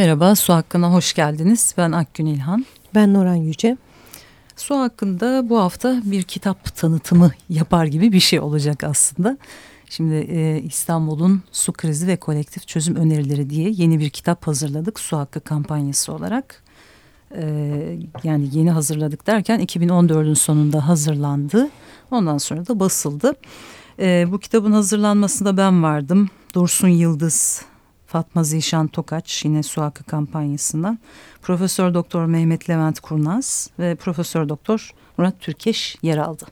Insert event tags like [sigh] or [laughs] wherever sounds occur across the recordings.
Merhaba, Su Hakkı'na hoş geldiniz. Ben Akgün İlhan. Ben Noran Yüce. Su hakkında bu hafta bir kitap tanıtımı yapar gibi bir şey olacak aslında. Şimdi e, İstanbul'un su krizi ve kolektif çözüm önerileri diye yeni bir kitap hazırladık su hakkı kampanyası olarak. E, yani yeni hazırladık derken 2014'ün sonunda hazırlandı. Ondan sonra da basıldı. E, bu kitabın hazırlanmasında ben vardım. Dursun Yıldız, Fatma Zişan Tokaç yine su hakkı kampanyasından. Profesör Doktor Mehmet Levent Kurnaz ve Profesör Doktor Murat Türkeş yer aldı.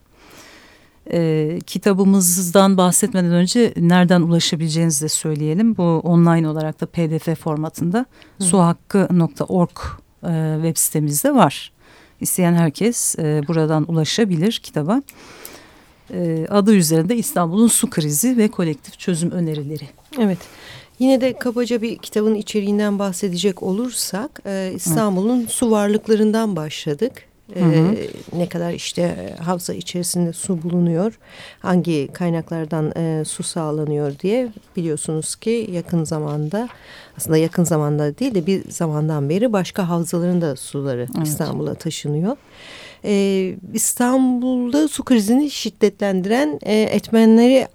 Ee, kitabımızdan bahsetmeden önce nereden ulaşabileceğinizi de söyleyelim. Bu online olarak da pdf formatında suhakkı.org e, web sitemizde var. İsteyen herkes e, buradan ulaşabilir kitaba. E, adı üzerinde İstanbul'un su krizi ve kolektif çözüm önerileri. Evet. Yine de kabaca bir kitabın içeriğinden bahsedecek olursak e, İstanbul'un su varlıklarından başladık. Hı hı. E, ne kadar işte e, havza içerisinde su bulunuyor, hangi kaynaklardan e, su sağlanıyor diye biliyorsunuz ki yakın zamanda aslında yakın zamanda değil de bir zamandan beri başka havzaların da suları evet. İstanbul'a taşınıyor. Ee, İstanbul'da su krizini şiddetlendiren e, etmenleri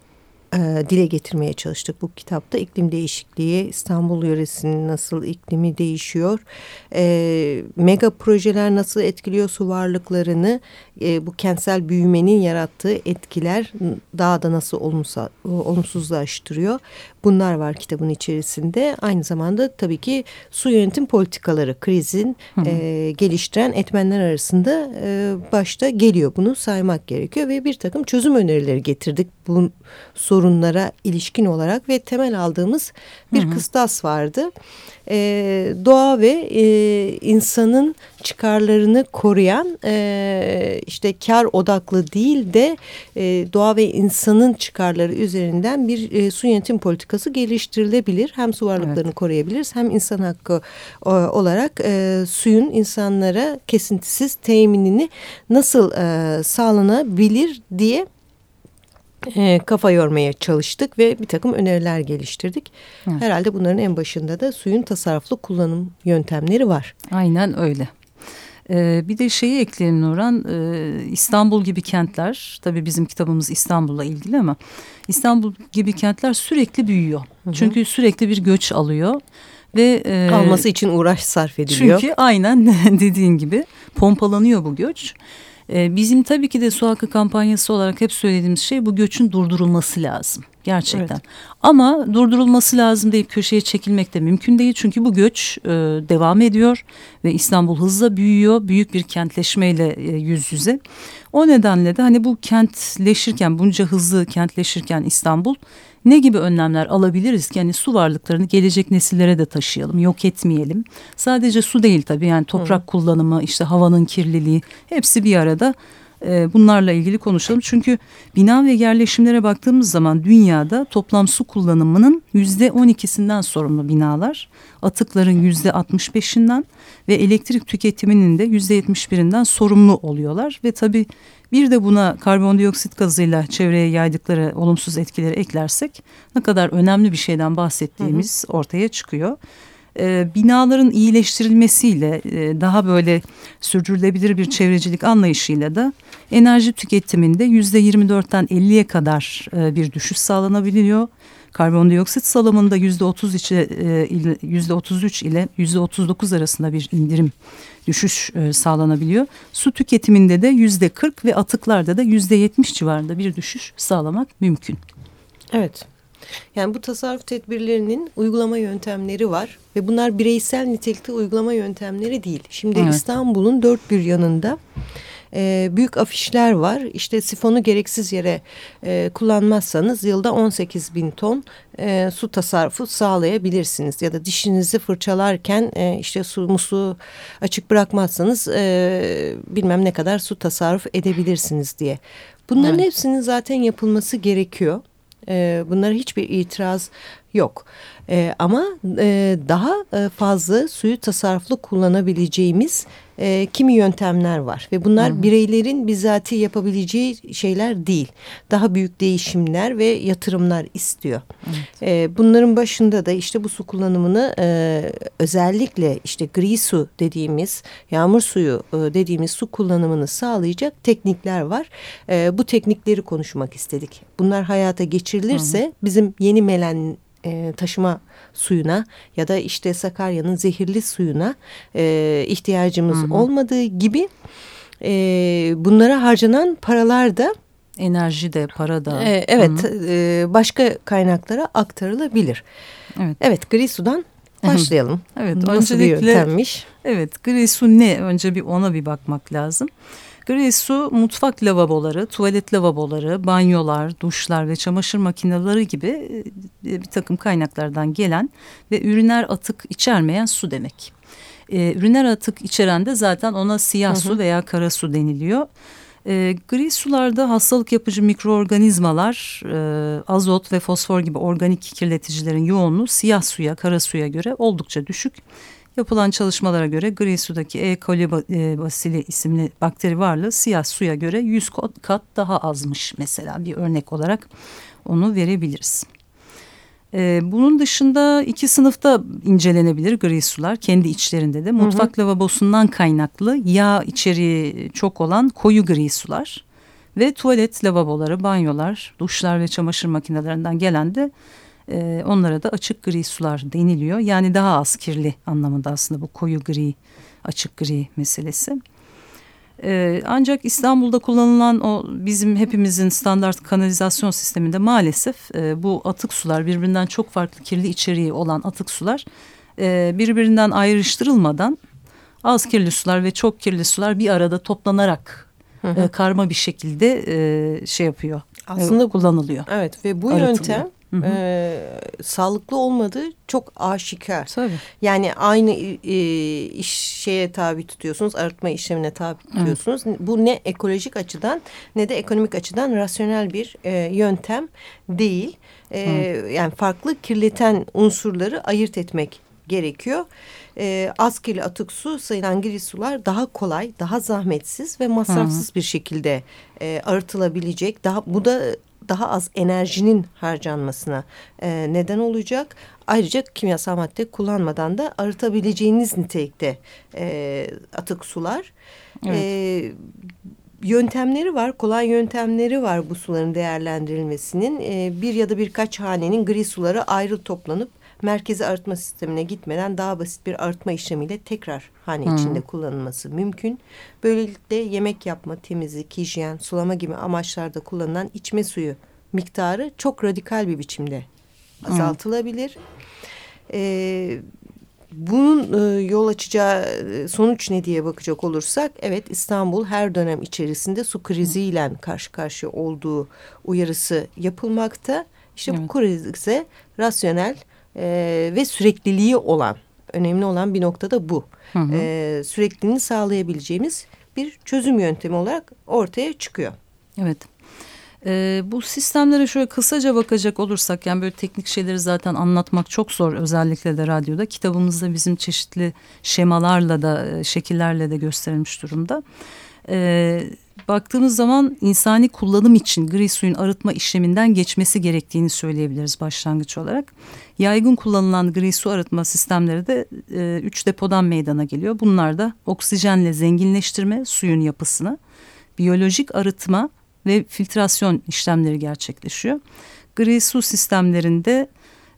e, dile getirmeye çalıştık bu kitapta. iklim değişikliği, İstanbul yöresinin nasıl iklimi değişiyor, e, mega projeler nasıl etkiliyor su varlıklarını, e, bu kentsel büyümenin yarattığı etkiler daha da nasıl olumsuz, olumsuzlaştırıyor. Bunlar var kitabın içerisinde. Aynı zamanda tabii ki su yönetim politikaları krizin e, geliştiren etmenler arasında e, başta geliyor. Bunu saymak gerekiyor ve bir takım çözüm önerileri getirdik bu sorunlara ilişkin olarak ve temel aldığımız bir hı hı. kıstas vardı e, doğa ve e, insanın çıkarlarını koruyan e, işte kar odaklı değil de e, doğa ve insanın çıkarları üzerinden bir e, su yönetim politikası geliştirilebilir. Hem su varlıklarını evet. koruyabiliriz hem insan hakkı o, olarak e, suyun insanlara kesintisiz teminini nasıl e, sağlanabilir diye e, kafa yormaya çalıştık ve bir takım öneriler geliştirdik. Evet. Herhalde bunların en başında da suyun tasarruflu kullanım yöntemleri var. Aynen öyle. Ee, bir de şeyi ekleyelim Nurhan, ee, İstanbul gibi kentler, tabii bizim kitabımız İstanbul'la ilgili ama İstanbul gibi kentler sürekli büyüyor. Hı hı. Çünkü sürekli bir göç alıyor ve e, kalması için uğraş sarf ediliyor. Çünkü aynen [laughs] dediğin gibi pompalanıyor bu göç. Ee, bizim tabii ki de su hakkı kampanyası olarak hep söylediğimiz şey bu göçün durdurulması lazım. Gerçekten. Evet. Ama durdurulması lazım deyip köşeye çekilmek de mümkün değil. Çünkü bu göç e, devam ediyor ve İstanbul hızla büyüyor. Büyük bir kentleşmeyle e, yüz yüze. O nedenle de hani bu kentleşirken bunca hızlı kentleşirken İstanbul ne gibi önlemler alabiliriz ki yani su varlıklarını gelecek nesillere de taşıyalım, yok etmeyelim. Sadece su değil tabii yani toprak Hı. kullanımı, işte havanın kirliliği hepsi bir arada e, bunlarla ilgili konuşalım. Çünkü bina ve yerleşimlere baktığımız zaman dünyada toplam su kullanımının yüzde on ikisinden sorumlu binalar. Atıkların yüzde altmış beşinden ve elektrik tüketiminin de yüzde yetmiş birinden sorumlu oluyorlar. Ve tabii bir de buna karbondioksit gazıyla çevreye yaydıkları olumsuz etkileri eklersek ne kadar önemli bir şeyden bahsettiğimiz hı hı. ortaya çıkıyor. Ee, binaların iyileştirilmesiyle e, daha böyle sürdürülebilir bir çevrecilik anlayışıyla da enerji tüketiminde yüzde 24'ten 50'ye kadar e, bir düşüş sağlanabiliyor. Karbondioksit salımında yüzde 30 içe yüzde 33 ile yüzde 39 arasında bir indirim düşüş e, sağlanabiliyor. Su tüketiminde de yüzde 40 ve atıklarda da yüzde 70 civarında bir düşüş sağlamak mümkün. Evet. Yani bu tasarruf tedbirlerinin uygulama yöntemleri var ve bunlar bireysel nitelikte uygulama yöntemleri değil. Şimdi evet. İstanbul'un dört bir yanında e, büyük afişler var. İşte sifonu gereksiz yere e, kullanmazsanız yılda 18 bin ton e, su tasarrufu sağlayabilirsiniz. Ya da dişinizi fırçalarken e, işte su musluğu açık bırakmazsanız e, bilmem ne kadar su tasarruf edebilirsiniz diye. Bunların evet. hepsinin zaten yapılması gerekiyor. Bunlara hiçbir itiraz yok. E, ama e, daha e, fazla suyu tasarruflu kullanabileceğimiz e, kimi yöntemler var. Ve bunlar Hı -hı. bireylerin bizatihi yapabileceği şeyler değil. Daha büyük değişimler ve yatırımlar istiyor. Evet. E, bunların başında da işte bu su kullanımını e, özellikle işte gri su dediğimiz yağmur suyu e, dediğimiz su kullanımını sağlayacak teknikler var. E, bu teknikleri konuşmak istedik. Bunlar hayata geçirilirse Hı -hı. bizim yeni melen e, taşıma suyuna ya da işte Sakarya'nın zehirli suyuna e, ihtiyacımız hı hı. olmadığı gibi e, bunlara harcanan paralar da enerji de para da e, evet e, başka kaynaklara aktarılabilir. Evet, evet gri sudan başlayalım. evet, Nasıl bir yöntemmiş? Evet, gri su ne? Önce bir ona bir bakmak lazım. Gri su mutfak lavaboları, tuvalet lavaboları, banyolar, duşlar ve çamaşır makineleri gibi e, bir takım kaynaklardan gelen ve üriner atık içermeyen su demek. E, üriner atık içeren de zaten ona siyah hı hı. su veya kara su deniliyor. E, gri sularda hastalık yapıcı mikroorganizmalar, e, azot ve fosfor gibi organik kirleticilerin yoğunluğu siyah suya, kara suya göre oldukça düşük. Yapılan çalışmalara göre gri sudaki E. coli e, basili isimli bakteri varlığı siyah suya göre 100 kat daha azmış mesela bir örnek olarak onu verebiliriz. Ee, bunun dışında iki sınıfta incelenebilir gri sular kendi içlerinde de. Mutfak hı hı. lavabosundan kaynaklı yağ içeriği çok olan koyu gri sular ve tuvalet lavaboları, banyolar, duşlar ve çamaşır makinelerinden gelen de e, onlara da açık gri sular deniliyor. Yani daha az kirli anlamında aslında bu koyu gri, açık gri meselesi. Ee, ancak İstanbul'da kullanılan o bizim hepimizin standart kanalizasyon sisteminde maalesef e, bu atık sular birbirinden çok farklı kirli içeriği olan atık sular e, birbirinden ayrıştırılmadan az kirli sular ve çok kirli sular bir arada toplanarak hı hı. E, karma bir şekilde e, şey yapıyor. Aslında e, kullanılıyor. Evet ve bu Aratılıyor. yöntem E, sağlıklı olmadığı çok aşikar. Tabii. Yani aynı e, iş şeye tabi tutuyorsunuz, arıtma işlemine tabi tutuyorsunuz. Evet. Bu ne ekolojik açıdan ne de ekonomik açıdan rasyonel bir e, yöntem değil. E, yani farklı kirleten unsurları ayırt etmek gerekiyor. E, az kirli atık su sayılan gri sular daha kolay, daha zahmetsiz ve masrafsız Hı. bir şekilde e, arıtılabilecek. Daha bu da daha az enerjinin harcanmasına e, neden olacak. Ayrıca kimyasal madde kullanmadan da arıtabileceğiniz nitelikte e, atık sular. Evet. E, yöntemleri var, kolay yöntemleri var bu suların değerlendirilmesinin. E, bir ya da birkaç hanenin gri suları ayrı toplanıp merkezi arıtma sistemine gitmeden daha basit bir arıtma işlemiyle tekrar hane hmm. içinde kullanılması mümkün. Böylelikle yemek yapma, temizlik, hijyen, sulama gibi amaçlarda kullanılan içme suyu miktarı çok radikal bir biçimde azaltılabilir. Hmm. Ee, bunun e, yol açacağı e, sonuç ne diye bakacak olursak evet İstanbul her dönem içerisinde su kriziyle karşı karşıya olduğu uyarısı yapılmakta. İşte evet. bu krize rasyonel e, ve sürekliliği olan önemli olan bir noktada bu. Hı hı. E, sürekliliğini sağlayabileceğimiz bir çözüm yöntemi olarak ortaya çıkıyor. Evet. E, bu sistemlere şöyle kısaca bakacak olursak yani böyle teknik şeyleri zaten anlatmak çok zor özellikle de radyoda. Kitabımızda bizim çeşitli şemalarla da e, şekillerle de gösterilmiş durumda. E, baktığımız zaman insani kullanım için gri suyun arıtma işleminden geçmesi gerektiğini söyleyebiliriz başlangıç olarak. Yaygın kullanılan gri su arıtma sistemleri de e, üç depodan meydana geliyor. Bunlar da oksijenle zenginleştirme suyun yapısını, biyolojik arıtma ve filtrasyon işlemleri gerçekleşiyor. Gri su sistemlerinde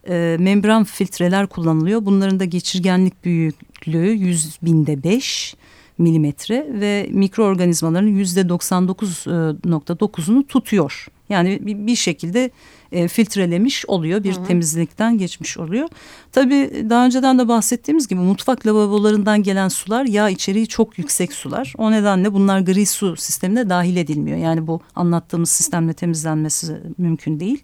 e, membran filtreler kullanılıyor. Bunların da geçirgenlik büyüklüğü yüz binde beş milimetre ve mikroorganizmaların yüzde 99.9'unu e, tutuyor. Yani bir şekilde e, filtrelemiş oluyor, bir Hı -hı. temizlikten geçmiş oluyor. Tabii daha önceden de bahsettiğimiz gibi mutfak lavabolarından gelen sular yağ içeriği çok yüksek sular. O nedenle bunlar gri su sistemine dahil edilmiyor. Yani bu anlattığımız sistemle temizlenmesi mümkün değil.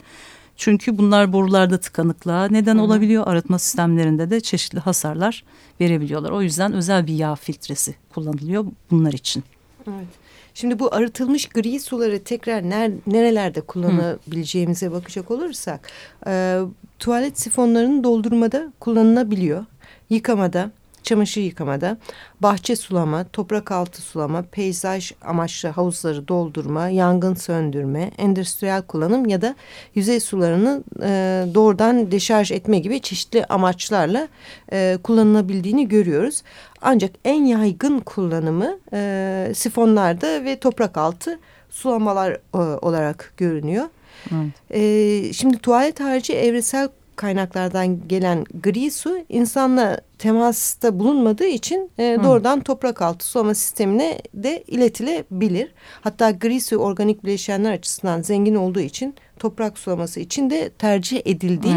Çünkü bunlar borularda tıkanıklığa neden Hı -hı. olabiliyor. Arıtma sistemlerinde de çeşitli hasarlar verebiliyorlar. O yüzden özel bir yağ filtresi kullanılıyor bunlar için. Evet. Şimdi bu arıtılmış gri suları tekrar ner, nerelerde kullanabileceğimize bakacak olursak e, tuvalet sifonlarını doldurmada kullanılabiliyor. Yıkamada, çamaşır yıkamada, bahçe sulama, toprak altı sulama, peyzaj amaçlı havuzları doldurma, yangın söndürme, endüstriyel kullanım ya da yüzey sularını e, doğrudan deşarj etme gibi çeşitli amaçlarla e, kullanılabildiğini görüyoruz. Ancak en yaygın kullanımı e, sifonlarda ve toprak altı sulamalar e, olarak görünüyor. Evet. E, şimdi tuvalet harici evresel kaynaklardan gelen gri su insanla temasta bulunmadığı için e, doğrudan Hı. toprak altı sulama sistemine de iletilebilir. Hatta gri su organik bileşenler açısından zengin olduğu için toprak sulaması için de tercih edildiği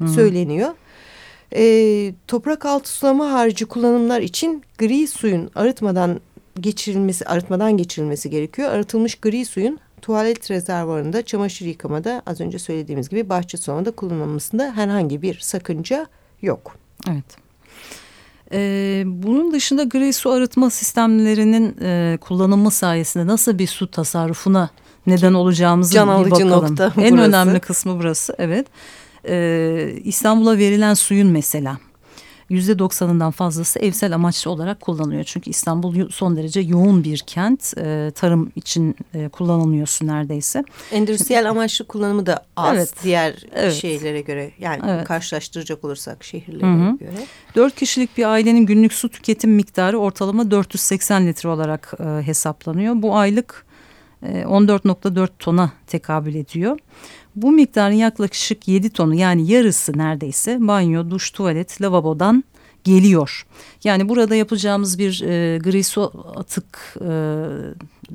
evet. söyleniyor. E, toprak altı sulama harici kullanımlar için gri suyun arıtmadan geçirilmesi arıtmadan geçirilmesi gerekiyor. Arıtılmış gri suyun tuvalet rezervuarında çamaşır yıkamada az önce söylediğimiz gibi bahçe sulamada kullanılmasında herhangi bir sakınca yok. Evet. Ee, bunun dışında gri su arıtma sistemlerinin e, kullanımı sayesinde nasıl bir su tasarrufuna neden olacağımızı Can bir bakalım. Nokta en önemli kısmı burası. Evet. Ee, İstanbul'a verilen suyun mesela yüzde doksanından fazlası evsel amaçlı olarak kullanılıyor. Çünkü İstanbul son derece yoğun bir kent. E, tarım için e, kullanılmıyor su neredeyse. Endüstriyel amaçlı kullanımı da az evet, diğer evet. şeylere göre. Yani evet. karşılaştıracak olursak şehirlere Hı -hı. göre. Dört kişilik bir ailenin günlük su tüketim miktarı ortalama 480 litre olarak e, hesaplanıyor. Bu aylık 14.4 e, tona tekabül ediyor. Bu miktarın yaklaşık 7 tonu yani yarısı neredeyse banyo, duş, tuvalet, lavabodan geliyor. Yani burada yapacağımız bir e, gri su atık e,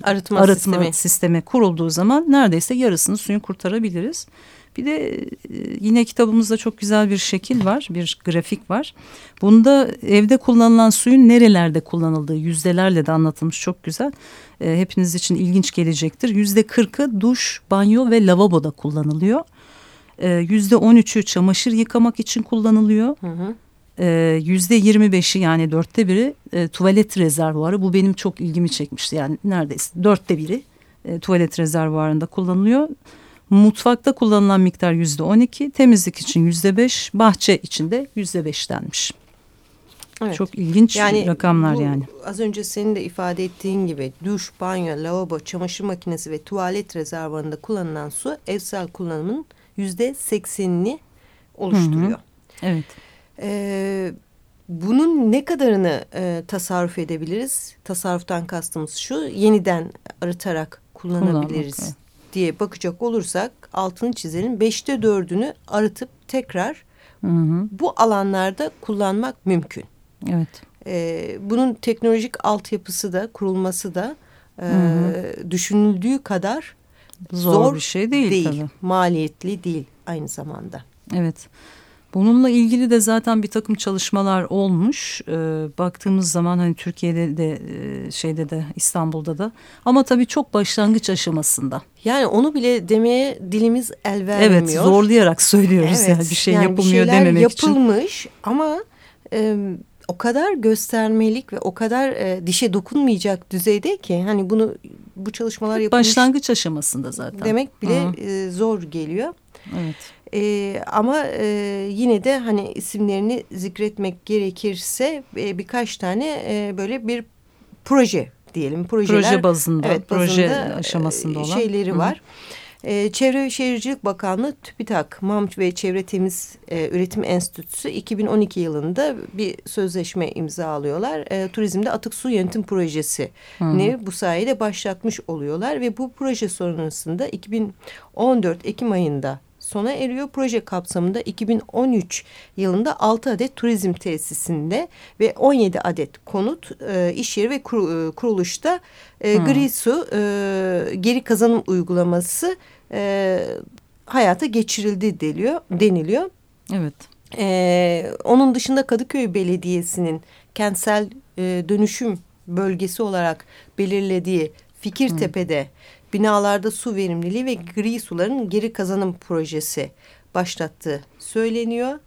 arıtma, arıtma sistemi. sistemi kurulduğu zaman neredeyse yarısını suyun kurtarabiliriz. Bir de e, yine kitabımızda çok güzel bir şekil var, bir grafik var. Bunda evde kullanılan suyun nerelerde kullanıldığı yüzdelerle de anlatılmış çok güzel. E, hepiniz için ilginç gelecektir. Yüzde kırkı duş, banyo ve lavaboda kullanılıyor. E, yüzde on üçü çamaşır yıkamak için kullanılıyor. Hı hı. Yüzde yirmi beşi yani dörtte biri e, tuvalet rezervuarı. Bu benim çok ilgimi çekmişti. Yani neredeyse dörtte biri e, tuvalet rezervuarında kullanılıyor. Mutfakta kullanılan miktar yüzde on iki, temizlik için yüzde beş, bahçe için de yüzde beş denmiş. Evet. Çok ilginç yani rakamlar bu, yani. Az önce senin de ifade ettiğin gibi duş, banyo, lavabo, çamaşır makinesi ve tuvalet rezervuarında kullanılan su evsel kullanımın yüzde seksenini oluşturuyor. Hı hı. Evet. Ee, bunun ne kadarını e, tasarruf edebiliriz? Tasarruftan kastımız şu yeniden arıtarak kullanabiliriz. Kullanmak, diye bakacak olursak altını çizelim beşte dördünü arıtıp tekrar hı hı. bu alanlarda kullanmak mümkün. Evet. Ee, bunun teknolojik altyapısı da kurulması da e, hı hı. düşünüldüğü kadar zor, zor bir şey değil, değil tabii. maliyetli değil aynı zamanda. Evet. Bununla ilgili de zaten bir takım çalışmalar olmuş. E, baktığımız zaman hani Türkiye'de de e, şeyde de İstanbul'da da ama tabii çok başlangıç aşamasında. Yani onu bile demeye dilimiz el vermiyor. Evet zorlayarak söylüyoruz evet, yani bir şey yani yapılmıyor bir dememek yapılmış için. yapılmış ama e, o kadar göstermelik ve o kadar e, dişe dokunmayacak düzeyde ki hani bunu bu çalışmalar yapılmış. Başlangıç aşamasında zaten. Demek bile e, zor geliyor. Evet. E, ama e, yine de hani isimlerini zikretmek gerekirse e, birkaç tane e, böyle bir proje diyelim. Projeler, proje bazında, evet, proje bazında, aşamasında olan. Şeyleri Hı var. E, Çevre ve Şehircilik Bakanlığı TÜBİTAK MAMÇ ve Çevre Temiz e, Üretim Enstitüsü 2012 yılında bir sözleşme imzalıyorlar. E, turizmde atık su yönetim projesi ne bu sayede başlatmış oluyorlar ve bu proje sonrasında 2014 Ekim ayında sona eriyor. Proje kapsamında 2013 yılında 6 adet turizm tesisinde ve 17 adet konut, e, iş yeri ve e, kuruluşta e, hmm. gri su e, geri kazanım uygulaması e, hayata geçirildi deniyor. deniliyor. Evet. E, onun dışında Kadıköy Belediyesi'nin kentsel e, dönüşüm bölgesi olarak belirlediği Fikirtepe'de hmm binalarda su verimliliği ve gri suların geri kazanım projesi başlattığı söyleniyor.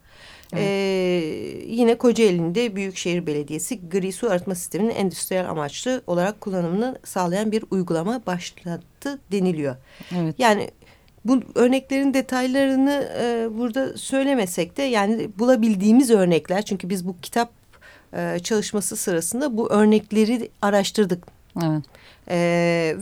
Evet. Ee, yine Kocaeli'nde Büyükşehir Belediyesi gri su arıtma sisteminin endüstriyel amaçlı olarak kullanımını sağlayan bir uygulama başlattı deniliyor. Evet. Yani bu örneklerin detaylarını e, burada söylemesek de yani bulabildiğimiz örnekler çünkü biz bu kitap e, çalışması sırasında bu örnekleri araştırdık. Evet. E,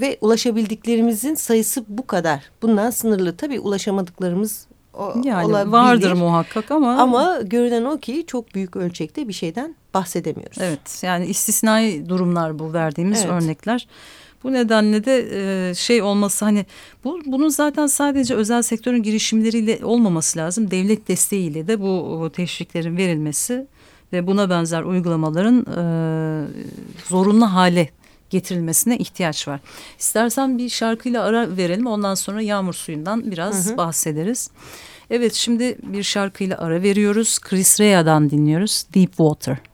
ve ulaşabildiklerimizin sayısı bu kadar. Bundan sınırlı. Tabii ulaşamadıklarımız o, yani olabilir. vardır muhakkak ama ama görünen o ki çok büyük ölçekte bir şeyden bahsedemiyoruz. Evet yani istisnai durumlar bu verdiğimiz evet. örnekler. Bu nedenle de e, şey olması hani bu bunun zaten sadece özel sektörün girişimleriyle olmaması lazım. Devlet desteğiyle de bu teşviklerin verilmesi ve buna benzer uygulamaların e, zorunlu hale getirilmesine ihtiyaç var. İstersen bir şarkıyla ara verelim ondan sonra yağmur suyundan biraz hı hı. bahsederiz. Evet şimdi bir şarkıyla ara veriyoruz. Chris Rea'dan dinliyoruz Deep Water.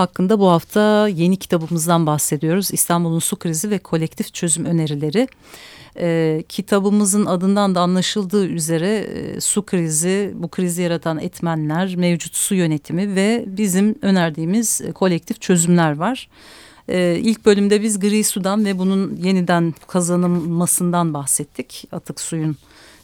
Hakkında bu hafta yeni kitabımızdan bahsediyoruz. İstanbul'un su krizi ve kolektif çözüm önerileri. E, kitabımızın adından da anlaşıldığı üzere e, su krizi, bu krizi yaratan etmenler, mevcut su yönetimi ve bizim önerdiğimiz e, kolektif çözümler var. E, ilk bölümde biz gri sudan ve bunun yeniden kazanılmasından bahsettik. Atık suyun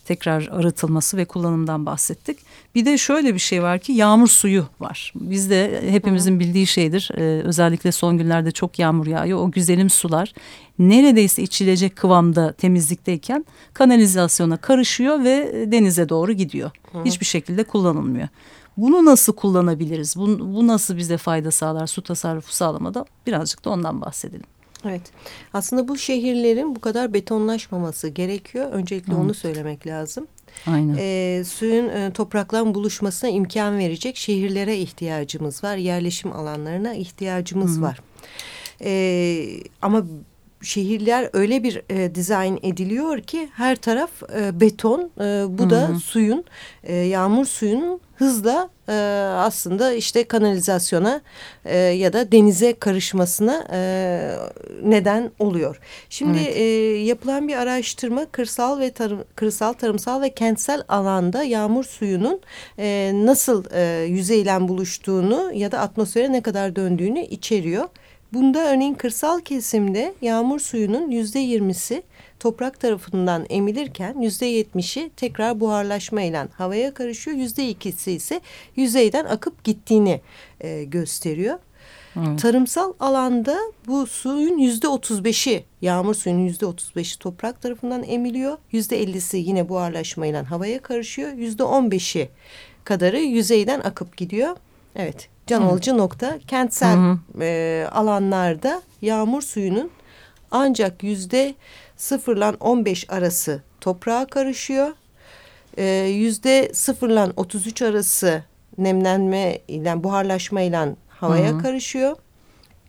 tekrar arıtılması ve kullanımdan bahsettik. Bir de şöyle bir şey var ki yağmur suyu var. Bizde hepimizin bildiği şeydir. Ee, özellikle son günlerde çok yağmur yağıyor. O güzelim sular neredeyse içilecek kıvamda temizlikteyken kanalizasyona karışıyor ve denize doğru gidiyor. Hı. Hiçbir şekilde kullanılmıyor. Bunu nasıl kullanabiliriz? Bu, bu nasıl bize fayda sağlar su tasarrufu sağlamada? Birazcık da ondan bahsedelim. Evet. Aslında bu şehirlerin bu kadar betonlaşmaması gerekiyor. Öncelikle evet. onu söylemek lazım. Aynen. E, suyun e, toprakla buluşmasına imkan verecek şehirlere ihtiyacımız var. Yerleşim alanlarına ihtiyacımız Hı. var. E, ama şehirler öyle bir e, dizayn ediliyor ki her taraf e, beton. E, bu Hı -hı. da suyun, e, yağmur suyunun hızla e, aslında işte kanalizasyona e, ya da denize karışmasına e, neden oluyor. Şimdi evet. e, yapılan bir araştırma kırsal ve tarım, kırsal tarımsal ve kentsel alanda yağmur suyunun e, nasıl e, yüzeyle buluştuğunu ya da atmosfere ne kadar döndüğünü içeriyor. Bunda örneğin kırsal kesimde yağmur suyunun yüzde yirmisi toprak tarafından emilirken yüzde yetmişi tekrar buharlaşmayla havaya karışıyor. Yüzde ikisi ise yüzeyden akıp gittiğini e, gösteriyor. Evet. Tarımsal alanda bu suyun yüzde otuz beşi yağmur suyunun yüzde otuz beşi toprak tarafından emiliyor. Yüzde ellisi yine buharlaşmayla havaya karışıyor. Yüzde on beşi kadarı yüzeyden akıp gidiyor. Evet can alıcı nokta kentsel hı hı. E, alanlarda yağmur suyunun ancak yüzde sıfırla on beş arası toprağa karışıyor. E, yüzde sıfırla otuz üç arası nemlenme ile buharlaşma ile havaya hı hı. karışıyor.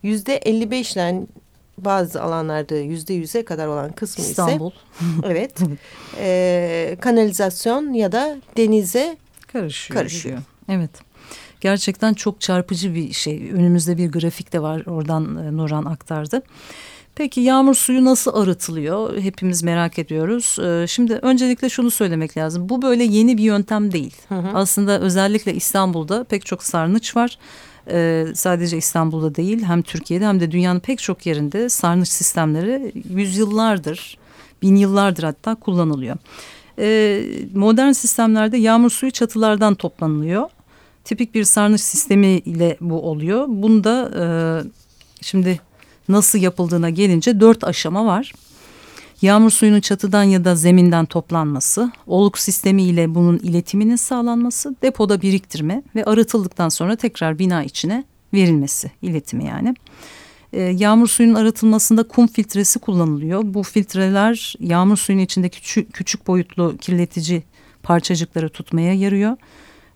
Yüzde elli beş ile bazı alanlarda yüzde yüze kadar olan kısmı İstanbul. [laughs] ise [laughs] evet e, kanalizasyon ya da denize karışıyor. karışıyor. Evet. Gerçekten çok çarpıcı bir şey. Önümüzde bir grafik de var oradan e, Nurhan aktardı. Peki yağmur suyu nasıl arıtılıyor? Hepimiz merak ediyoruz. E, şimdi öncelikle şunu söylemek lazım. Bu böyle yeni bir yöntem değil. Hı hı. Aslında özellikle İstanbul'da pek çok sarnıç var. Ee, sadece İstanbul'da değil hem Türkiye'de hem de dünyanın pek çok yerinde sarnıç sistemleri yüzyıllardır, bin yıllardır hatta kullanılıyor. Ee, modern sistemlerde yağmur suyu çatılardan toplanılıyor tipik bir sarnıç sistemi ile bu oluyor. Bunda e, şimdi nasıl yapıldığına gelince dört aşama var. Yağmur suyunun çatıdan ya da zeminden toplanması, oluk sistemi ile bunun iletiminin sağlanması, depoda biriktirme ve arıtıldıktan sonra tekrar bina içine verilmesi, iletimi yani. Ee, yağmur suyunun arıtılmasında kum filtresi kullanılıyor. Bu filtreler yağmur suyunun içindeki küçük, küçük boyutlu kirletici parçacıkları tutmaya yarıyor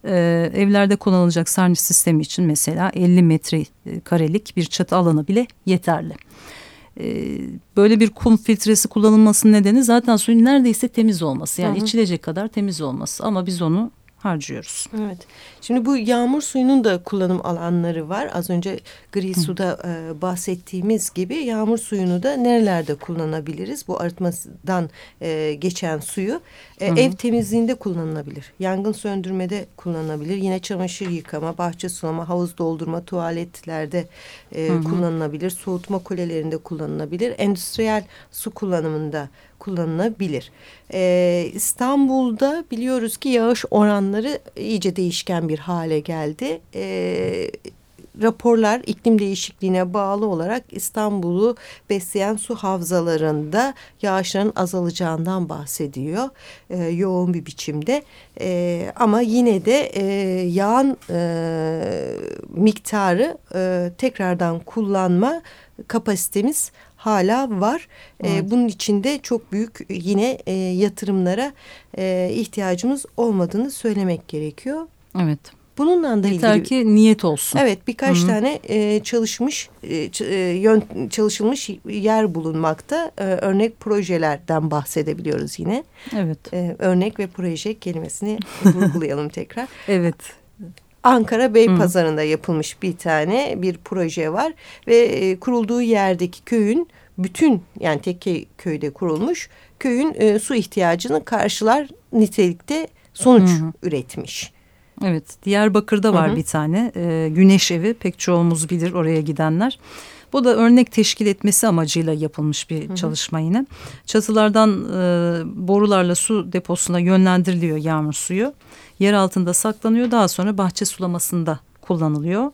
e, evlerde kullanılacak sarnıç sistemi için mesela 50 metre karelik bir çatı alanı bile yeterli. E, böyle bir kum filtresi kullanılmasının nedeni zaten suyun neredeyse temiz olması. Yani hı hı. içilecek kadar temiz olması ama biz onu harcıyoruz. Evet. Şimdi bu yağmur suyunun da kullanım alanları var. Az önce gri suda e, bahsettiğimiz gibi yağmur suyunu da nerelerde kullanabiliriz? Bu arıtmadan e, geçen suyu e, ev temizliğinde kullanılabilir. Yangın söndürmede kullanılabilir. Yine çamaşır yıkama, bahçe sulama, havuz doldurma, tuvaletlerde e, kullanılabilir. Soğutma kulelerinde kullanılabilir. Endüstriyel su kullanımında kullanılabilir. Ee, İstanbul'da biliyoruz ki yağış oranları iyice değişken bir hale geldi. Ee, raporlar iklim değişikliğine bağlı olarak İstanbul'u besleyen su havzalarında yağışların azalacağından bahsediyor e, yoğun bir biçimde. E, ama yine de e, yağın e, miktarı e, tekrardan kullanma kapasitemiz hala var. Ee, evet. E, bunun içinde çok büyük yine e, yatırımlara e, ihtiyacımız olmadığını söylemek gerekiyor. Evet. Bununla da Yeter ilgili. ki niyet olsun. Evet birkaç Hı -hı. tane e, çalışmış e, yön, çalışılmış yer bulunmakta. E, örnek projelerden bahsedebiliyoruz yine. Evet. E, örnek ve proje kelimesini [laughs] vurgulayalım tekrar. Evet. Ankara Beypazarı'nda yapılmış bir tane bir proje var ve e, kurulduğu yerdeki köyün bütün yani tekke köyde kurulmuş köyün e, su ihtiyacını karşılar nitelikte sonuç Hı -hı. üretmiş. Evet Diyarbakır'da var Hı -hı. bir tane e, güneş evi pek çoğumuz bilir oraya gidenler. Bu da örnek teşkil etmesi amacıyla yapılmış bir Hı -hı. çalışma yine. Çatılardan e, borularla su deposuna yönlendiriliyor yağmur suyu. Yer altında saklanıyor daha sonra bahçe sulamasında kullanılıyor.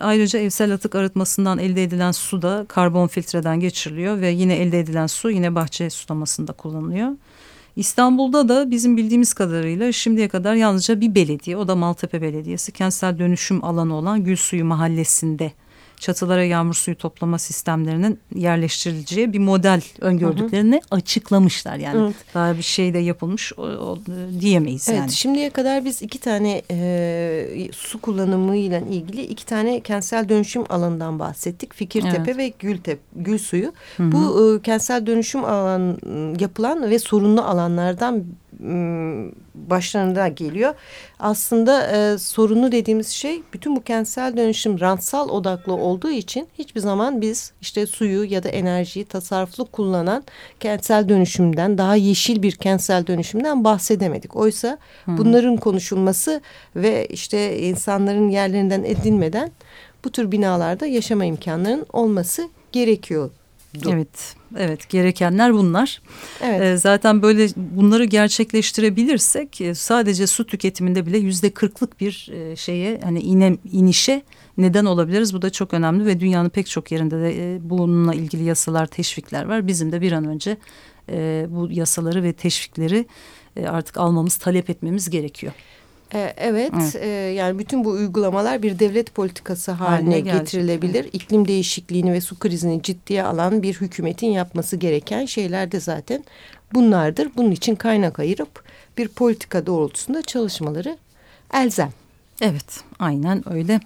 Ayrıca evsel atık arıtmasından elde edilen su da karbon filtreden geçiriliyor ve yine elde edilen su yine bahçe sulamasında kullanılıyor. İstanbul'da da bizim bildiğimiz kadarıyla şimdiye kadar yalnızca bir belediye o da Maltepe Belediyesi kentsel dönüşüm alanı olan Gülsuyu Mahallesi'nde çatılara yağmur suyu toplama sistemlerinin yerleştirileceği bir model öngördüklerini hı hı. açıklamışlar. Yani evet. daha bir şey de yapılmış o, o, diyemeyiz evet, yani. Şimdiye kadar biz iki tane e, su kullanımıyla ilgili iki tane kentsel dönüşüm alanından bahsettik. Fikirtepe evet. ve Gültepe, Gül Suyu. Hı hı. Bu e, kentsel dönüşüm alan yapılan ve sorunlu alanlardan başlarında geliyor. Aslında e, sorunu dediğimiz şey bütün bu kentsel dönüşüm rantsal odaklı olduğu için hiçbir zaman biz işte suyu ya da enerjiyi tasarruflu kullanan kentsel dönüşümden daha yeşil bir kentsel dönüşümden bahsedemedik. Oysa hmm. bunların konuşulması ve işte insanların yerlerinden edilmeden bu tür binalarda yaşama imkanlarının olması gerekiyor Evet, evet gerekenler bunlar. Evet. Ee, zaten böyle bunları gerçekleştirebilirsek e, sadece su tüketiminde bile yüzde kırklık bir e, şeye hani ine, inişe neden olabiliriz. Bu da çok önemli ve dünyanın pek çok yerinde de e, bununla ilgili yasalar, teşvikler var. Bizim de bir an önce e, bu yasaları ve teşvikleri e, artık almamız, talep etmemiz gerekiyor. E, evet, evet. E, yani bütün bu uygulamalar bir devlet politikası haline, haline getirilebilir. Evet. İklim değişikliğini ve su krizini ciddiye alan bir hükümetin yapması gereken şeyler de zaten bunlardır. Bunun için kaynak ayırıp bir politika doğrultusunda çalışmaları elzem. Evet, aynen öyle.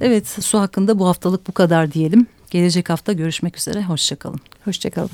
Evet, su hakkında bu haftalık bu kadar diyelim. Gelecek hafta görüşmek üzere, hoşçakalın. Hoşçakalın.